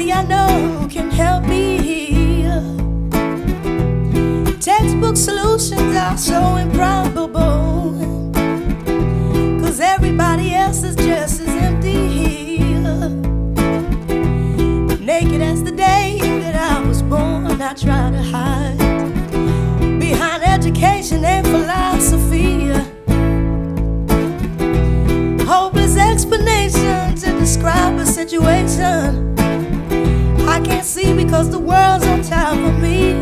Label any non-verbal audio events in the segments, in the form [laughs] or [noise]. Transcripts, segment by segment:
nobody I know can help me here. Textbook solutions are so improbable. Cause everybody else is just as empty here. Naked as the day that I was born, I try to hide behind education and philosophy. Hopeless explanations to describe a situation. I can't see because the world's on top of me.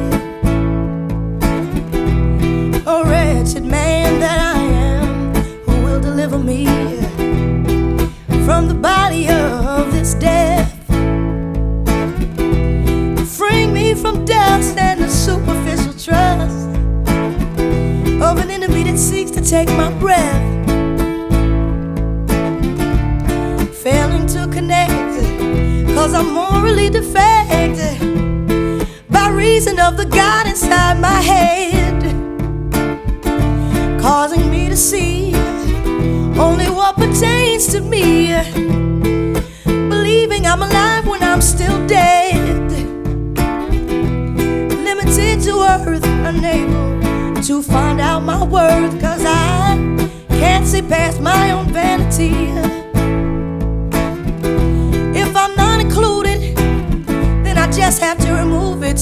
A wretched man that I am, who will deliver me from the body of this death? Freeing me from dust and the superficial trust of an enemy that seeks to take my breath. Morally defected by reason of the God inside my head, causing me to see only what pertains to me, believing I'm alive when I'm still dead, limited to earth, unable to find out my worth, cause I can't see past my own vanity. I just have to remove it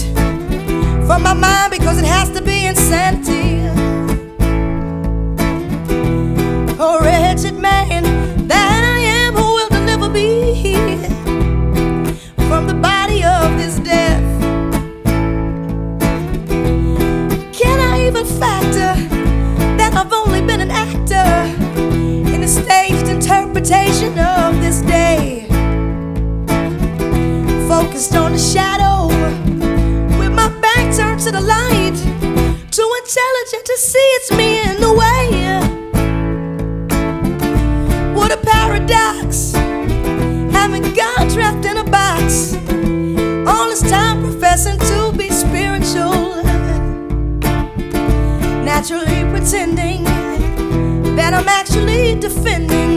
from my mind because it has to be insanity. A wretched man that I am who will deliver me from the body of this death. Can I even factor that I've only see it's me in the way. What a paradox, having God trapped in a box, all this time professing to be spiritual. Naturally pretending that I'm actually defending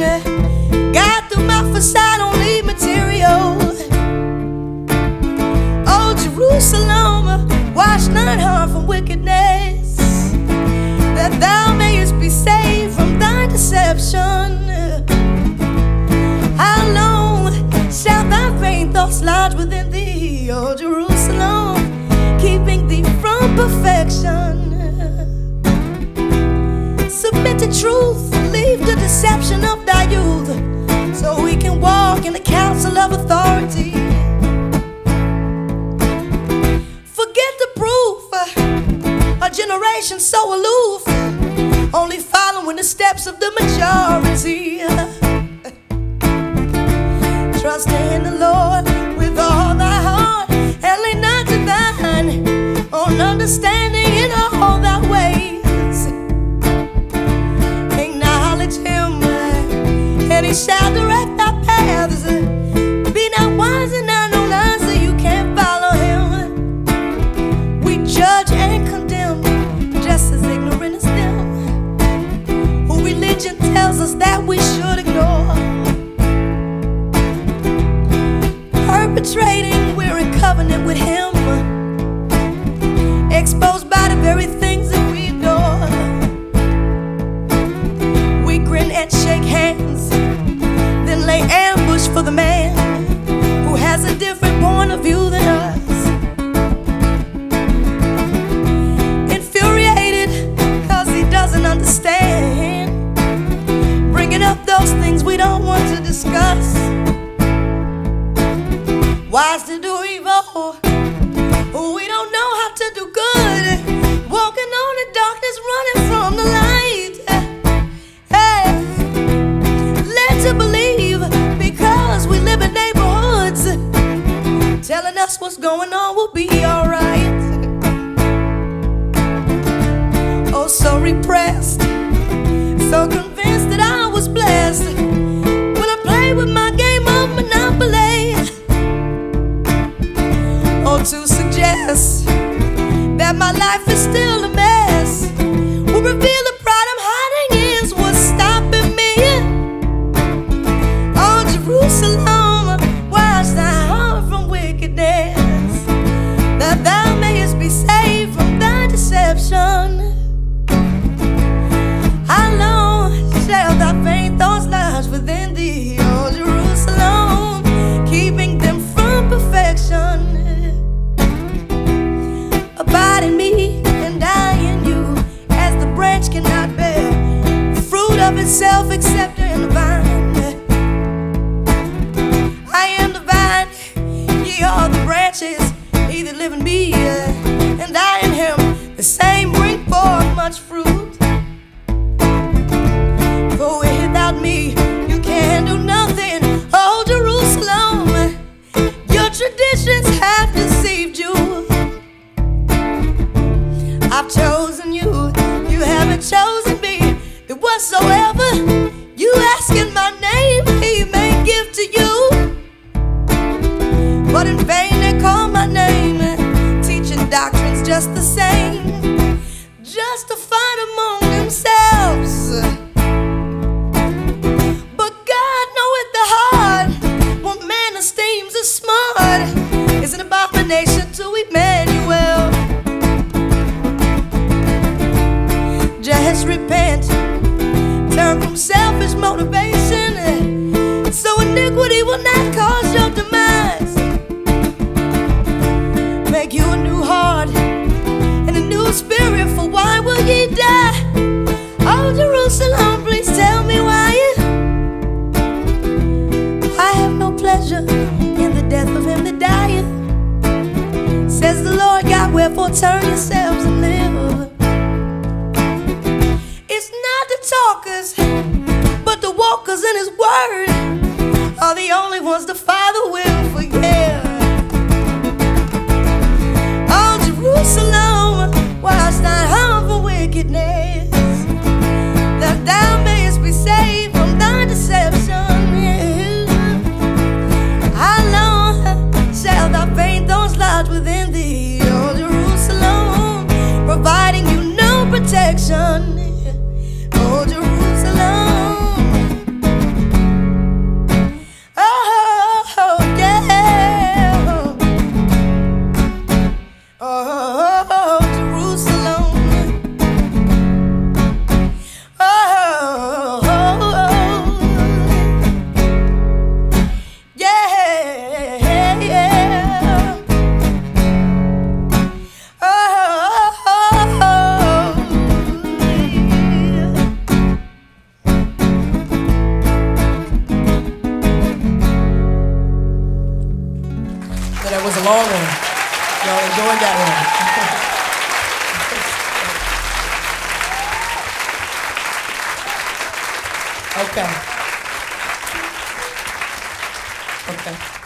lodge within thee, oh Jerusalem, keeping thee from perfection? Submit to truth, leave the deception of thy youth, so we can walk in the counsel of own understanding in all thy ways. Acknowledge him, and he shall Exposed by the very things that we adore. We grin and shake hands, then lay ambush for the man who has a different point of view than us. He doesn't understand. Bringing up those things we don't want to discuss. Going on will be either live and be, and die. just the same, justified among themselves. But God knoweth the heart, what man esteems as smart is an abomination to Emmanuel. Just repent, turn from selfish motivation, so iniquity will not cause. walkers, but the walkers in his word. but that was a long one. Y'all enjoyed that one. [laughs] okay. Okay.